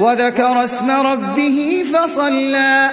وَذَكَرَ اسْمَ رَبِّهِ فَصَلَّىٰ